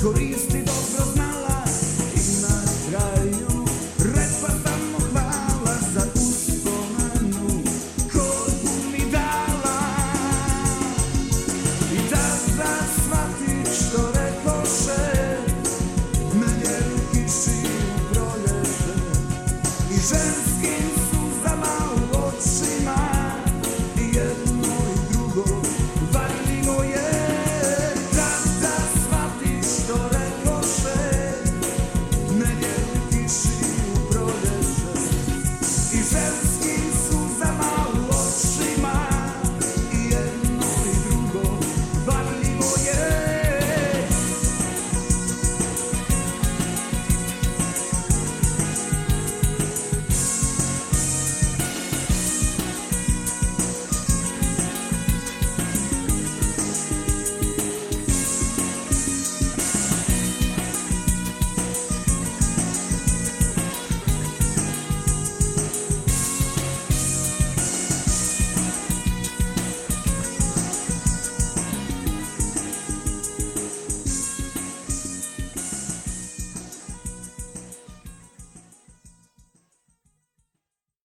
koristy